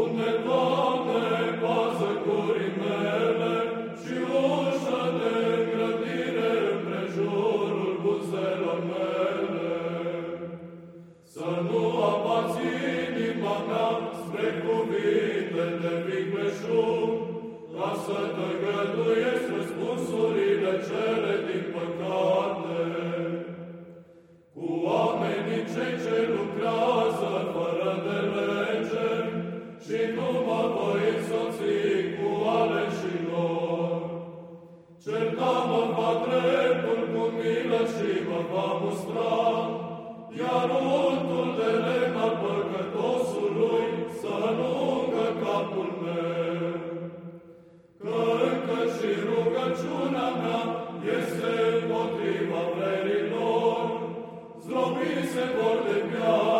Unde, Doamne, pază gurii mele și ușă de îngrădire împrejurul buzelor mele. Să nu abați inima mea spre cuvinte de vicleșug, ca să tăgăduiesc răspunsurile cele din păcate. Va mustra, iar untul de lemn al păcătosului să lungă capul meu. Că încă și rugăciunea mea este împotriva vrerilor, zdrobiți se vor de piatră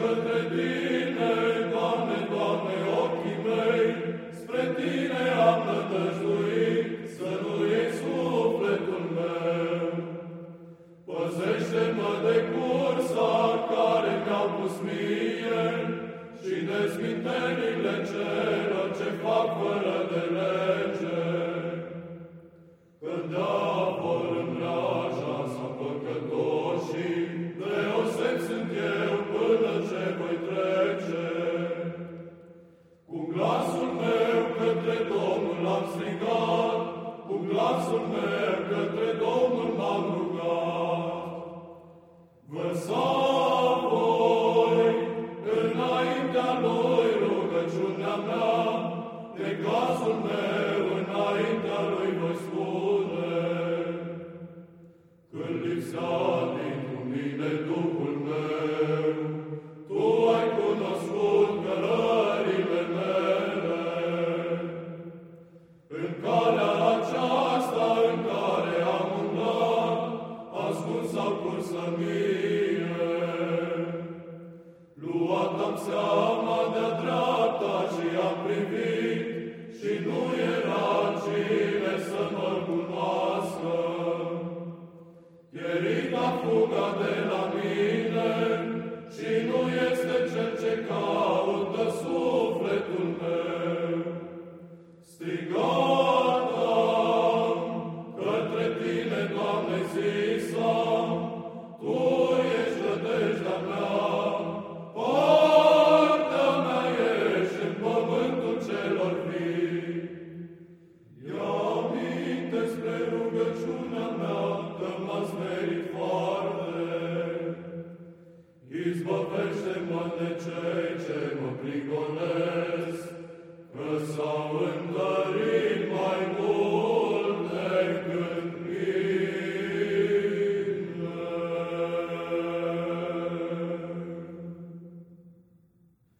către tine, Doamne, Doamne, ochii mei, spre tine am nădăjduit, strigat, cu glasul meu către Domnul m-am rugat. Vărsa voi înaintea Lui rugăciunea mea, de glasul meu înaintea Lui voi spune. Luat am seama de-a dreapta și am privit, și nu era cine să mă cunoască. Pierita fuga de la mine și nu este cel ce caută sufletul meu. Strigat Izbăvește-mă de cei ce mă prigonesc,